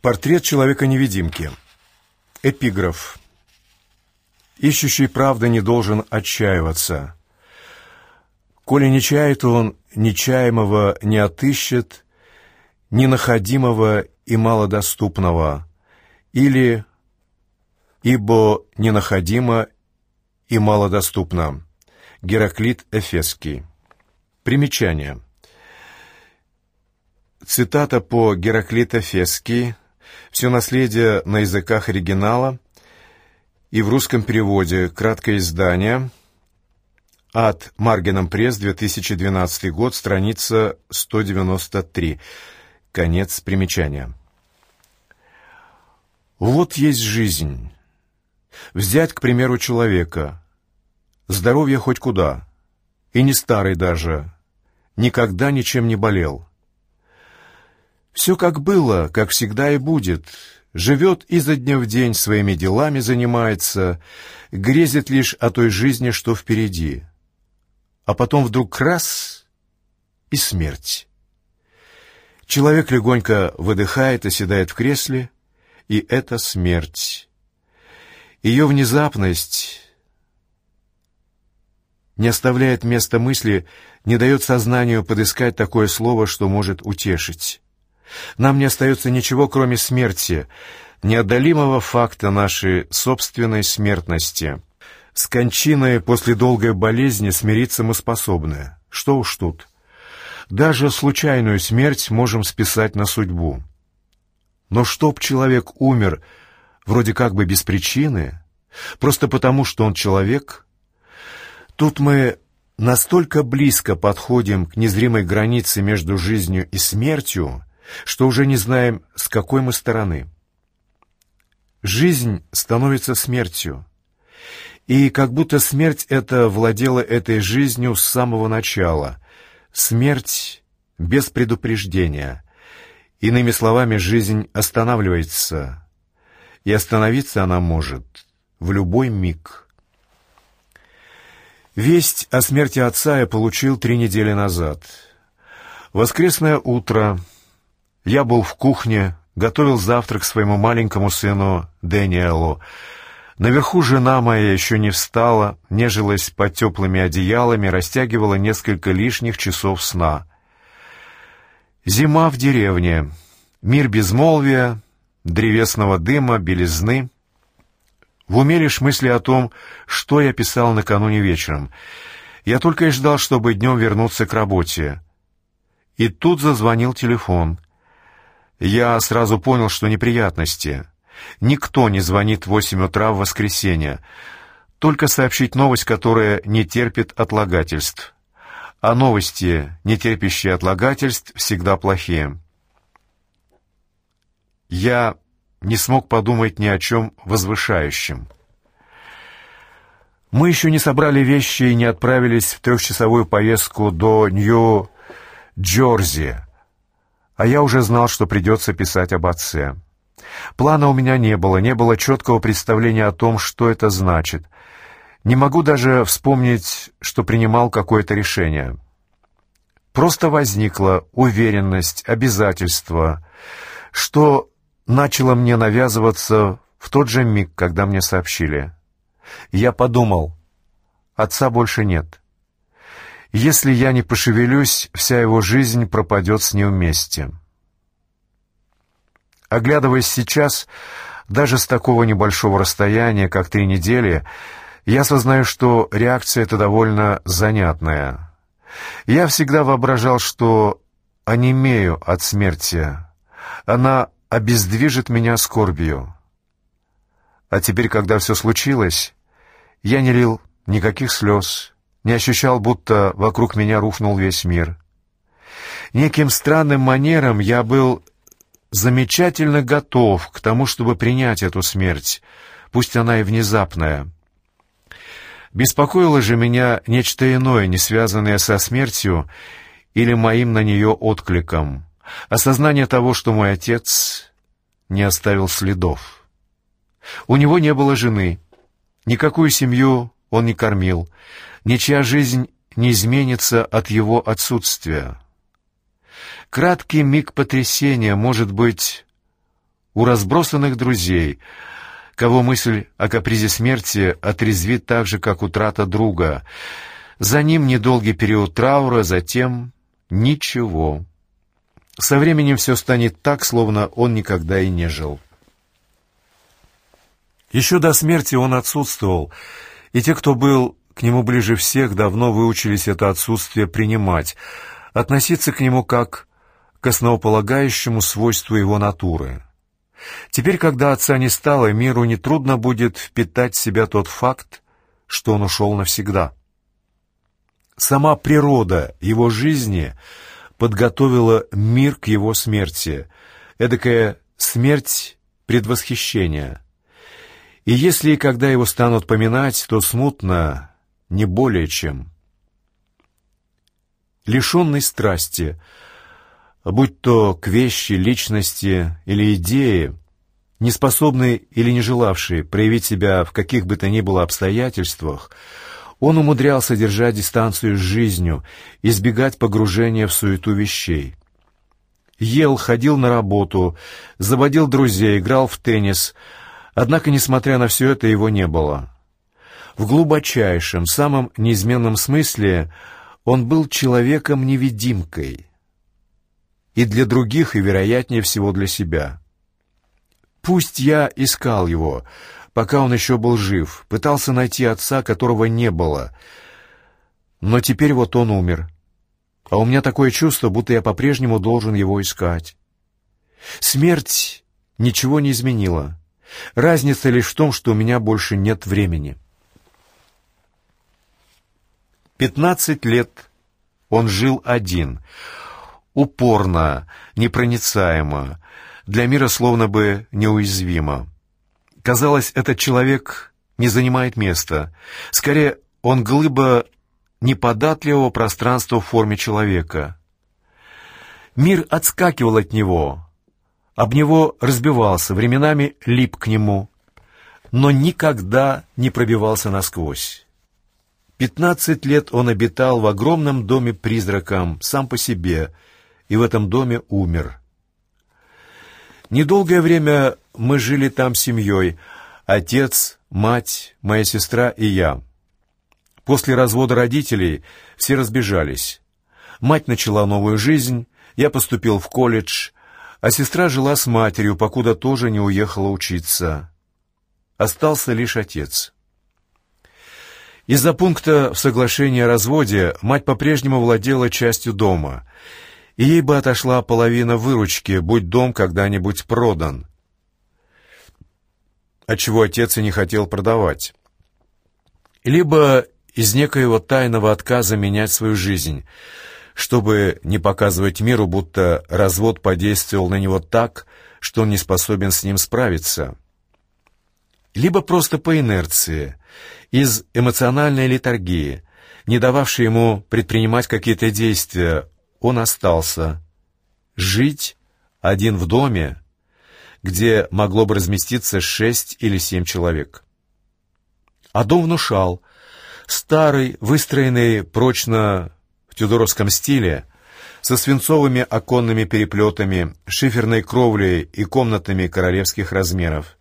Портрет человека-невидимки. Эпиграф. Ищущий правды не должен отчаиваться. Коли не чает он, нечаемого не отыщет, ненаходимого и малодоступного, или «ибо ненаходимо и малодоступно». Гераклит Эфесский. Примечание. Цитата по Гераклит Эфесский все наследие на языках оригинала и в русском переводе. Краткое издание. От Маргином Пресс, 2012 год, страница 193. Конец примечания. Вот есть жизнь. Взять, к примеру, человека. Здоровье хоть куда. И не старый даже. Никогда ничем не болел. Все как было, как всегда и будет. Живет изо дня в день своими делами занимается, грезит лишь о той жизни, что впереди. А потом вдруг раз — и смерть. Человек легонько выдыхает, оседает в кресле, и это смерть. Ее внезапность не оставляет места мысли, не дает сознанию подыскать такое слово, что может утешить. Нам не остается ничего, кроме смерти, неодолимого факта нашей собственной смертности. С кончиной после долгой болезни смириться мы способны. Что уж тут. Даже случайную смерть можем списать на судьбу. Но чтоб человек умер вроде как бы без причины, просто потому, что он человек, тут мы настолько близко подходим к незримой границе между жизнью и смертью, что уже не знаем, с какой мы стороны. Жизнь становится смертью, и как будто смерть эта владела этой жизнью с самого начала. Смерть без предупреждения. Иными словами, жизнь останавливается, и остановиться она может в любой миг. Весть о смерти отца я получил три недели назад. Воскресное утро — я был в кухне, готовил завтрак своему маленькому сыну Дэниелу. Наверху жена моя еще не встала, нежилась под теплыми одеялами, растягивала несколько лишних часов сна. Зима в деревне, мир безмолвия, древесного дыма, белизны. В уме лишь мысли о том, что я писал накануне вечером. Я только и ждал, чтобы днем вернуться к работе. И тут зазвонил телефон. Я сразу понял, что неприятности. Никто не звонит в восемь утра в воскресенье. Только сообщить новость, которая не терпит отлагательств. А новости, не терпящие отлагательств, всегда плохие. Я не смог подумать ни о чем возвышающем. Мы еще не собрали вещи и не отправились в трехчасовую поездку до Нью-Джерси, а я уже знал, что придется писать об отце. Плана у меня не было, не было четкого представления о том, что это значит. Не могу даже вспомнить, что принимал какое-то решение. Просто возникла уверенность, обязательство, что начало мне навязываться в тот же миг, когда мне сообщили. Я подумал, отца больше нет. Если я не пошевелюсь, вся его жизнь пропадет с ним. Оглядываясь сейчас, даже с такого небольшого расстояния, как три недели, я осознаю, что реакция эта довольно занятная. Я всегда воображал, что онемею от смерти. Она обездвижит меня скорбью. А теперь, когда все случилось, я не лил никаких слез, не ощущал, будто вокруг меня рухнул весь мир. Неким странным манером я был замечательно готов к тому, чтобы принять эту смерть, пусть она и внезапная. Беспокоило же меня нечто иное, не связанное со смертью или моим на нее откликом. Осознание того, что мой отец не оставил следов. У него не было жены, никакую семью он не кормил, ничья жизнь не изменится от его отсутствия. Краткий миг потрясения, может быть, у разбросанных друзей, кого мысль о капризе смерти отрезвит так же, как утрата друга. За ним недолгий период траура, затем ничего. Со временем все станет так, словно он никогда и не жил. Еще до смерти он отсутствовал, и те, кто был к нему ближе всех, давно выучились это отсутствие принимать, относиться к нему как к основополагающему свойству его натуры. Теперь, когда отца не стало, миру нетрудно будет впитать в себя тот факт, что он ушел навсегда. Сама природа его жизни подготовила мир к его смерти, эдакая смерть предвосхищения. И если и когда его станут поминать, то смутно, не более чем. Лишенный страсти — будь то к вещи, личности или идее, не способный или не желавший проявить себя в каких бы то ни было обстоятельствах, он умудрялся держать дистанцию с жизнью, избегать погружения в суету вещей. Ел, ходил на работу, заводил друзей, играл в теннис, однако, несмотря на все это, его не было. В глубочайшем, самом неизменном смысле он был человеком-невидимкой, и для других, и, вероятнее всего, для себя. Пусть я искал его, пока он еще был жив, пытался найти отца, которого не было, но теперь вот он умер, а у меня такое чувство, будто я по-прежнему должен его искать. Смерть ничего не изменила. Разница лишь в том, что у меня больше нет времени. Пятнадцать лет он жил один — упорно, непроницаемо, для мира словно бы неуязвимо. Казалось, этот человек не занимает места. Скорее, он глыба неподатливого пространства в форме человека. Мир отскакивал от него, об него разбивался, временами лип к нему, но никогда не пробивался насквозь. Пятнадцать лет он обитал в огромном доме призраком, сам по себе — и в этом доме умер. Недолгое время мы жили там семьей, отец, мать, моя сестра и я. После развода родителей все разбежались. Мать начала новую жизнь, я поступил в колледж, а сестра жила с матерью, покуда тоже не уехала учиться. Остался лишь отец. Из-за пункта в соглашении о разводе мать по-прежнему владела частью дома — и ей бы отошла половина выручки, будь дом когда-нибудь продан. Отчего отец и не хотел продавать. Либо из некоего тайного отказа менять свою жизнь, чтобы не показывать миру, будто развод подействовал на него так, что он не способен с ним справиться. Либо просто по инерции, из эмоциональной литургии, не дававшей ему предпринимать какие-то действия, он остался. Жить один в доме, где могло бы разместиться шесть или семь человек. А дом внушал. Старый, выстроенный прочно тюдоровском стиле, со свинцовыми оконными переплетами, шиферной кровлей и комнатами королевских размеров.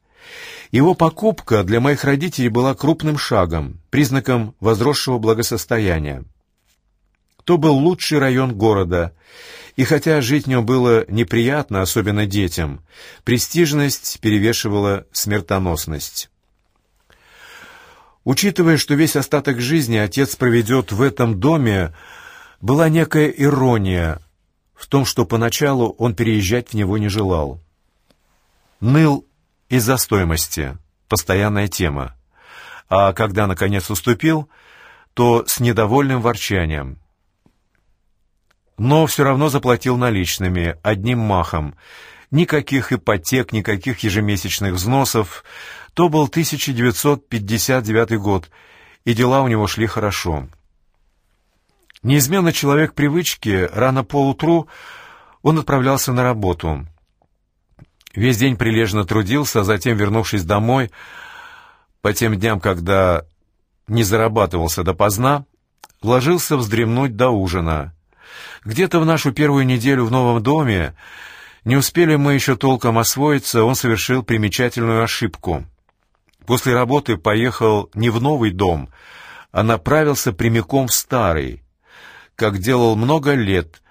Его покупка для моих родителей была крупным шагом, признаком возросшего благосостояния. То был лучший район города, и хотя жить в нем было неприятно, особенно детям, престижность перевешивала смертоносность. Учитывая, что весь остаток жизни отец проведет в этом доме, была некая ирония в том, что поначалу он переезжать в него не желал. Ныл из-за стоимости, постоянная тема, а когда, наконец, уступил, то с недовольным ворчанием – но все равно заплатил наличными, одним махом. Никаких ипотек, никаких ежемесячных взносов. То был 1959 год, и дела у него шли хорошо. Неизменно человек привычки, рано поутру он отправлялся на работу. Весь день прилежно трудился, а затем, вернувшись домой, по тем дням, когда не зарабатывался допоздна, ложился вздремнуть до ужина — где-то в нашу первую неделю в новом доме Не успели мы еще толком освоиться, он совершил примечательную ошибку. После работы поехал не в новый дом, а направился прямиком в старый, как делал много лет.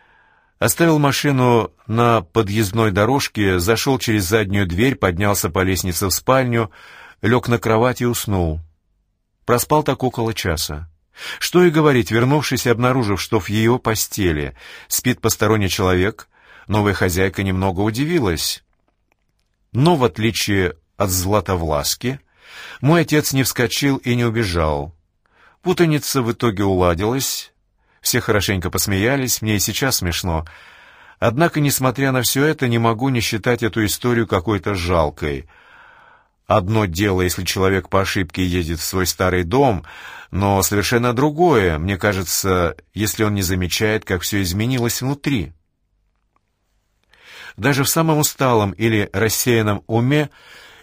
Оставил машину на подъездной дорожке, зашел через заднюю дверь, поднялся по лестнице в спальню, лег на кровать и уснул. Проспал так около часа. Что и говорить, вернувшись и обнаружив, что в ее постели спит посторонний человек, новая хозяйка немного удивилась. Но, в отличие от Златовласки, мой отец не вскочил и не убежал. Путаница в итоге уладилась, все хорошенько посмеялись, мне и сейчас смешно. Однако, несмотря на все это, не могу не считать эту историю какой-то жалкой — Одно дело, если человек по ошибке едет в свой старый дом, но совершенно другое, мне кажется, если он не замечает, как все изменилось внутри. Даже в самом усталом или рассеянном уме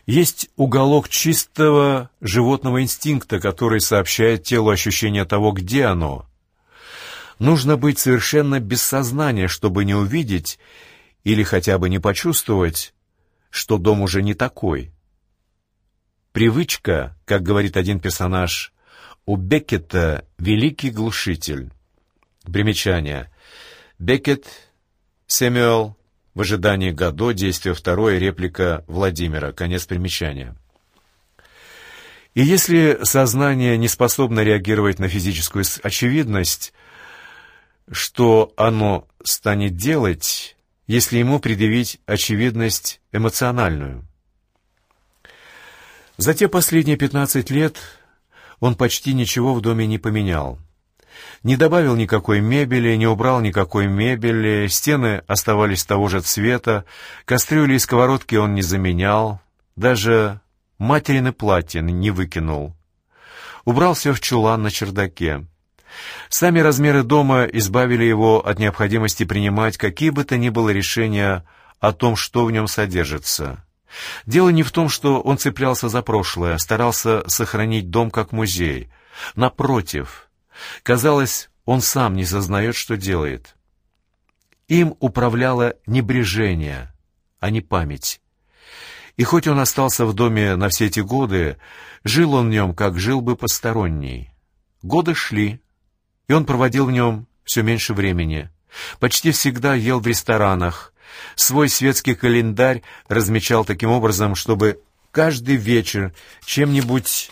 есть уголок чистого животного инстинкта, который сообщает телу ощущение того, где оно. Нужно быть совершенно без сознания, чтобы не увидеть или хотя бы не почувствовать, что дом уже не такой. Привычка, как говорит один персонаж, у Беккета великий глушитель. Примечание. Беккет, Сэмюэл, в ожидании Годо, действие второе, реплика Владимира, конец примечания. И если сознание не способно реагировать на физическую очевидность, что оно станет делать, если ему предъявить очевидность эмоциональную? За те последние пятнадцать лет он почти ничего в доме не поменял. Не добавил никакой мебели, не убрал никакой мебели, стены оставались того же цвета, кастрюли и сковородки он не заменял, даже материны платья не выкинул. Убрал все в чулан на чердаке. Сами размеры дома избавили его от необходимости принимать какие бы то ни было решения о том, что в нем содержится. Дело не в том, что он цеплялся за прошлое, старался сохранить дом как музей. Напротив, казалось, он сам не сознает, что делает. Им управляло небрежение, а не память. И хоть он остался в доме на все эти годы, жил он в нем, как жил бы посторонний. Годы шли, и он проводил в нем все меньше времени. Почти всегда ел в ресторанах, Свой светский календарь размечал таким образом, чтобы каждый вечер чем-нибудь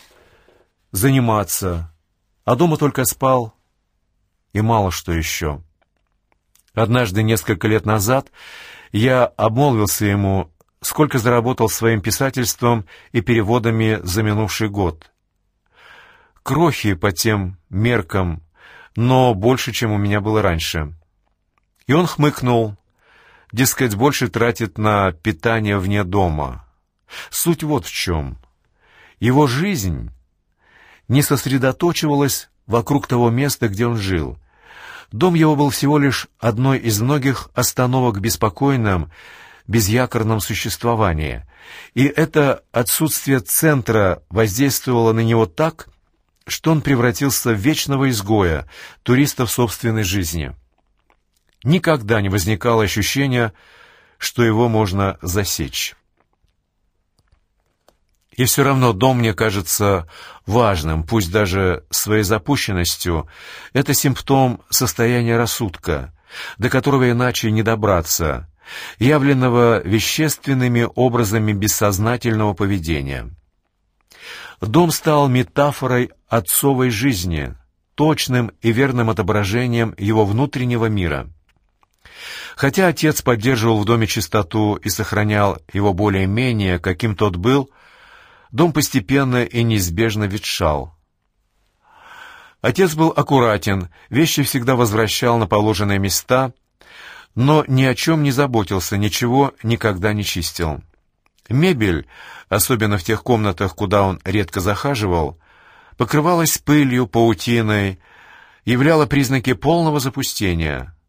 заниматься, а дома только спал и мало что еще. Однажды, несколько лет назад, я обмолвился ему, сколько заработал своим писательством и переводами за минувший год. Крохи по тем меркам, но больше, чем у меня было раньше. И он хмыкнул, дескать, больше тратит на питание вне дома. Суть вот в чем. Его жизнь не сосредоточивалась вокруг того места, где он жил. Дом его был всего лишь одной из многих остановок в беспокойном, безякорном существовании, и это отсутствие центра воздействовало на него так, что он превратился в вечного изгоя, туриста в собственной жизни. Никогда не возникало ощущения, что его можно засечь. И все равно дом мне кажется важным, пусть даже своей запущенностью. Это симптом состояния рассудка, до которого иначе не добраться, явленного вещественными образами бессознательного поведения. Дом стал метафорой отцовой жизни, точным и верным отображением его внутреннего мира — Хотя отец поддерживал в доме чистоту и сохранял его более-менее, каким тот был, дом постепенно и неизбежно ветшал. Отец был аккуратен, вещи всегда возвращал на положенные места, но ни о чем не заботился, ничего никогда не чистил. Мебель, особенно в тех комнатах, куда он редко захаживал, покрывалась пылью, паутиной, являла признаки полного запустения —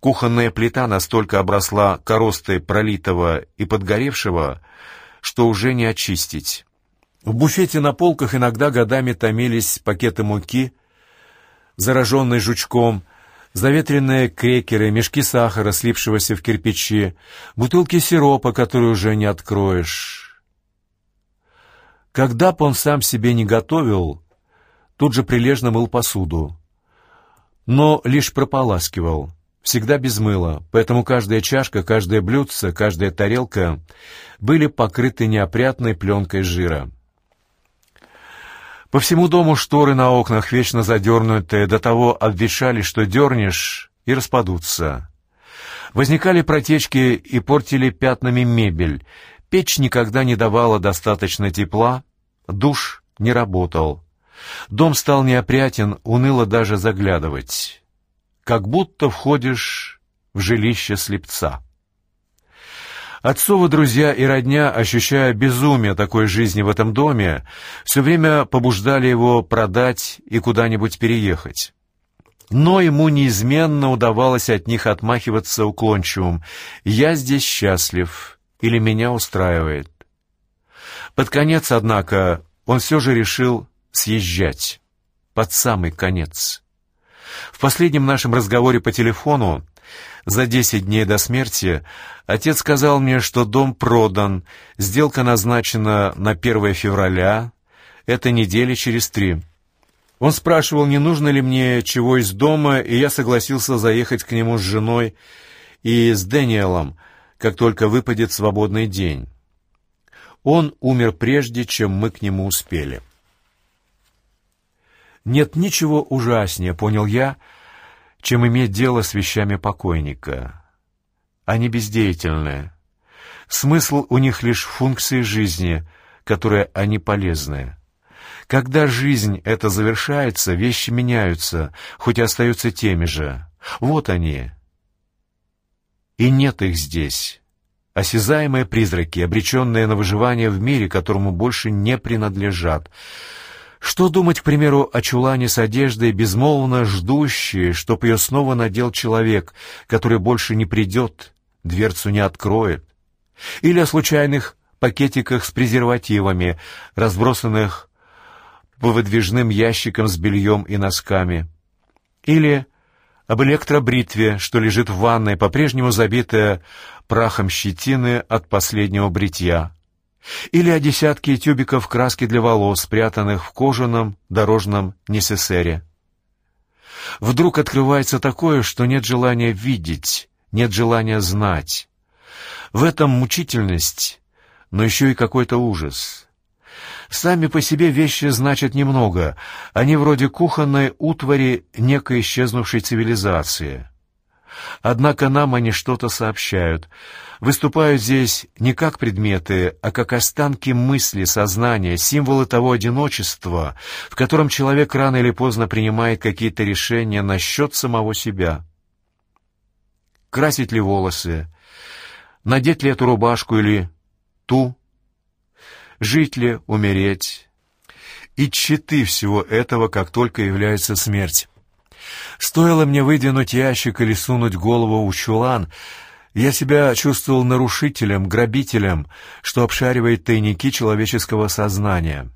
Кухонная плита настолько обросла коростой пролитого и подгоревшего, что уже не очистить. В буфете на полках иногда годами томились пакеты муки, зараженной жучком, заветренные крекеры, мешки сахара, слипшегося в кирпичи, бутылки сиропа, которые уже не откроешь. Когда б он сам себе не готовил, тут же прилежно мыл посуду, но лишь прополаскивал, всегда без мыла, поэтому каждая чашка, каждое блюдце, каждая тарелка были покрыты неопрятной пленкой жира. По всему дому шторы на окнах, вечно задернутые, до того обвешали, что дернешь, и распадутся. Возникали протечки и портили пятнами мебель. Печь никогда не давала достаточно тепла, душ не работал. Дом стал неопрятен, уныло даже заглядывать. Как будто входишь в жилище слепца. Отцовы друзья и родня, ощущая безумие такой жизни в этом доме, все время побуждали его продать и куда-нибудь переехать. Но ему неизменно удавалось от них отмахиваться уклончивым «Я здесь счастлив» или «Меня устраивает». Под конец, однако, он все же решил съезжать. Под самый конец. В последнем нашем разговоре по телефону за десять дней до смерти отец сказал мне, что дом продан, сделка назначена на 1 февраля, это недели через три. Он спрашивал, не нужно ли мне чего из дома, и я согласился заехать к нему с женой и с Дэниелом, как только выпадет свободный день. Он умер прежде, чем мы к нему успели. Нет ничего ужаснее, понял я, — чем иметь дело с вещами покойника. Они бездеятельны. Смысл у них лишь функции жизни, которые они полезны. Когда жизнь эта завершается, вещи меняются, хоть и остаются теми же. Вот они. И нет их здесь. Осязаемые призраки, обреченные на выживание в мире, которому больше не принадлежат — что думать, к примеру, о чулане с одеждой, безмолвно ждущей, чтоб ее снова надел человек, который больше не придет, дверцу не откроет? Или о случайных пакетиках с презервативами, разбросанных по выдвижным ящикам с бельем и носками? Или об электробритве, что лежит в ванной, по-прежнему забитая прахом щетины от последнего бритья? Или о десятке тюбиков краски для волос, спрятанных в кожаном дорожном несесере. Вдруг открывается такое, что нет желания видеть, нет желания знать. В этом мучительность, но еще и какой-то ужас. Сами по себе вещи значат немного, они вроде кухонной утвари некой исчезнувшей цивилизации. Однако нам они что-то сообщают — выступают здесь не как предметы, а как останки мысли, сознания, символы того одиночества, в котором человек рано или поздно принимает какие-то решения насчет самого себя. Красить ли волосы, надеть ли эту рубашку или ту, жить ли, умереть. И читы всего этого, как только является смерть. Стоило мне выдвинуть ящик или сунуть голову в чулан — я себя чувствовал нарушителем, грабителем, что обшаривает тайники человеческого сознания.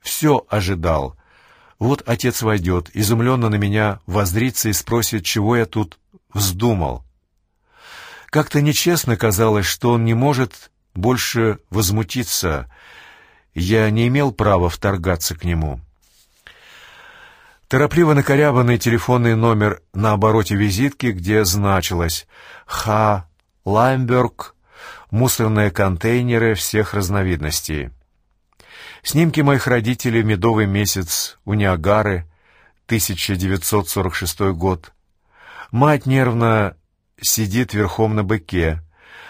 Все ожидал. Вот отец войдет, изумленно на меня воздрится и спросит, чего я тут вздумал. Как-то нечестно казалось, что он не может больше возмутиться. Я не имел права вторгаться к нему. Торопливо накорябанный телефонный номер на обороте визитки, где значилось «Х. Лаймберг. Мусорные контейнеры всех разновидностей». Снимки моих родителей «Медовый месяц» у Ниагары, 1946 год. Мать нервно сидит верхом на быке.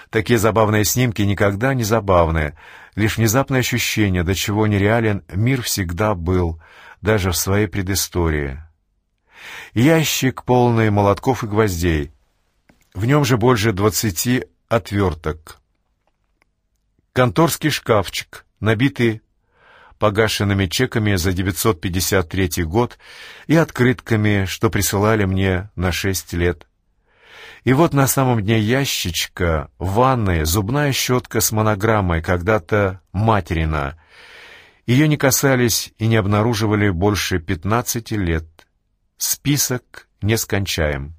Такие забавные снимки никогда не забавные, лишь внезапное ощущение, до чего нереален мир всегда был — даже в своей предыстории. Ящик, полный молотков и гвоздей. В нем же больше двадцати отверток. Конторский шкафчик, набитый погашенными чеками за 953 год и открытками, что присылали мне на шесть лет. И вот на самом дне ящичка в ванной зубная щетка с монограммой, когда-то материна, ее не касались и не обнаруживали больше пятнадцати лет. Список нескончаем.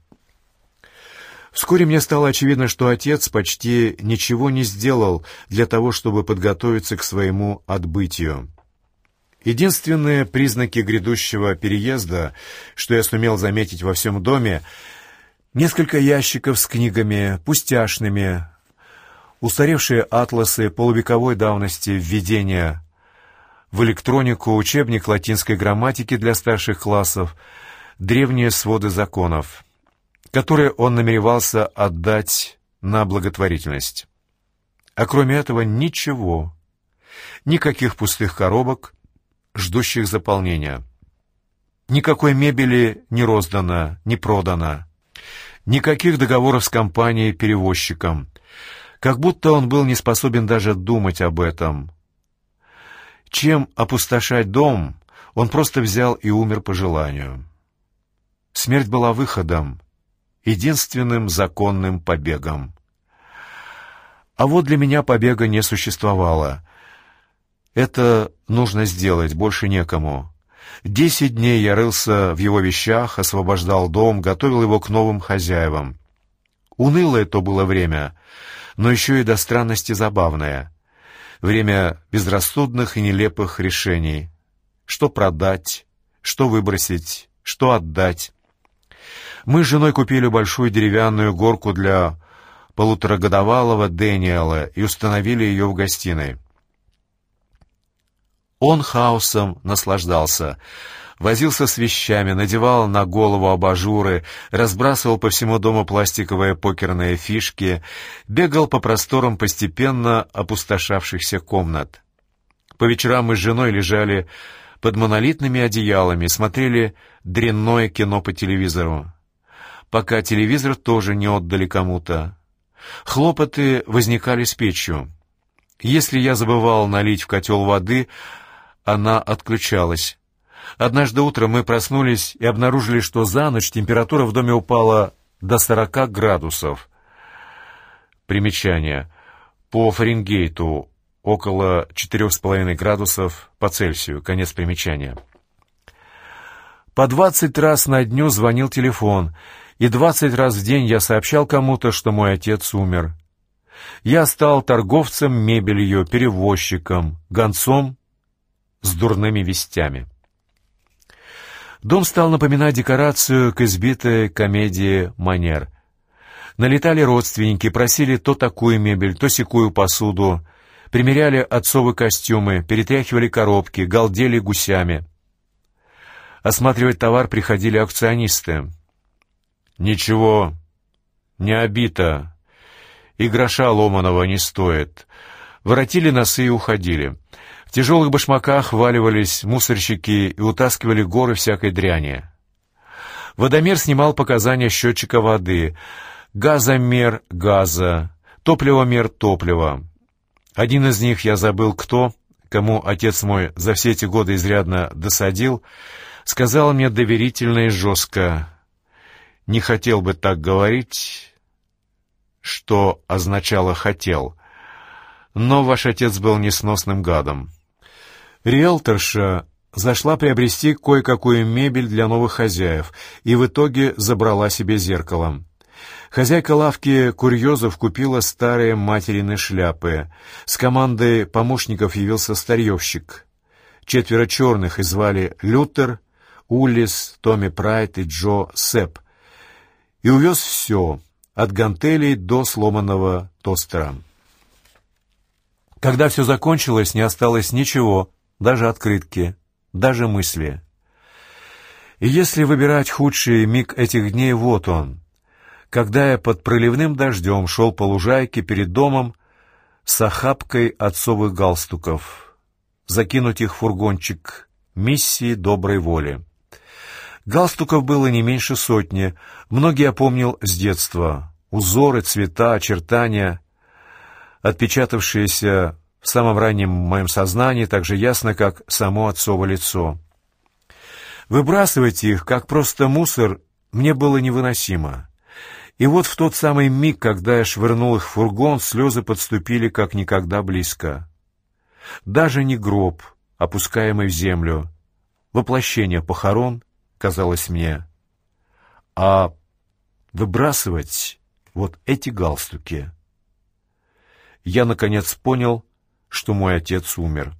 Вскоре мне стало очевидно, что отец почти ничего не сделал для того, чтобы подготовиться к своему отбытию. Единственные признаки грядущего переезда, что я сумел заметить во всем доме, несколько ящиков с книгами, пустяшными, устаревшие атласы полувековой давности введения в электронику, учебник латинской грамматики для старших классов, древние своды законов, которые он намеревался отдать на благотворительность. А кроме этого ничего, никаких пустых коробок, ждущих заполнения. Никакой мебели не роздано, не продано. Никаких договоров с компанией-перевозчиком. Как будто он был не способен даже думать об этом. Чем опустошать дом, он просто взял и умер по желанию. Смерть была выходом, единственным законным побегом. А вот для меня побега не существовало. Это нужно сделать, больше некому. Десять дней я рылся в его вещах, освобождал дом, готовил его к новым хозяевам. Унылое то было время, но еще и до странности забавное. Время безрассудных и нелепых решений. Что продать, что выбросить, что отдать. Мы с женой купили большую деревянную горку для полуторагодовалого Дэниела и установили ее в гостиной. Он хаосом наслаждался. Возился с вещами, надевал на голову абажуры, разбрасывал по всему дому пластиковые покерные фишки, бегал по просторам постепенно опустошавшихся комнат. По вечерам мы с женой лежали под монолитными одеялами, смотрели дрянное кино по телевизору. Пока телевизор тоже не отдали кому-то. Хлопоты возникали с печью. Если я забывал налить в котел воды, она отключалась. Однажды утром мы проснулись и обнаружили, что за ночь температура в доме упала до 40 градусов. Примечание. По Фаренгейту около 4,5 градусов по Цельсию. Конец примечания. По 20 раз на дню звонил телефон, и 20 раз в день я сообщал кому-то, что мой отец умер. Я стал торговцем мебелью, перевозчиком, гонцом с дурными вестями. Дом стал напоминать декорацию к избитой комедии «Манер». Налетали родственники, просили то такую мебель, то секую посуду, примеряли отцовы костюмы, перетряхивали коробки, галдели гусями. Осматривать товар приходили аукционисты. «Ничего, не обито, и гроша ломаного не стоит». Воротили носы и уходили. В тяжелых башмаках валивались мусорщики и утаскивали горы всякой дряни. Водомер снимал показания счетчика воды, газомер газа, топливомер топлива. Один из них я забыл кто, кому отец мой за все эти годы изрядно досадил, сказал мне доверительно и жестко. Не хотел бы так говорить, что означало «хотел», но ваш отец был несносным гадом. Риэлторша зашла приобрести кое-какую мебель для новых хозяев и в итоге забрала себе зеркало. Хозяйка лавки курьезов купила старые материны шляпы. С командой помощников явился старьевщик. Четверо черных и звали Лютер, Уллис, Томми Прайт и Джо Сепп. И увез все, от гантелей до сломанного тостера. Когда все закончилось, не осталось ничего — даже открытки, даже мысли. И если выбирать худший миг этих дней, вот он. Когда я под проливным дождем шел по лужайке перед домом с охапкой отцовых галстуков, закинуть их в фургончик миссии доброй воли. Галстуков было не меньше сотни, многие я помнил с детства. Узоры, цвета, очертания, отпечатавшиеся в самом раннем моем сознании так же ясно, как само отцово лицо. Выбрасывать их, как просто мусор, мне было невыносимо. И вот в тот самый миг, когда я швырнул их в фургон, слезы подступили как никогда близко. Даже не гроб, опускаемый в землю, воплощение похорон, казалось мне, а выбрасывать вот эти галстуки. Я, наконец, понял, что мой отец умер.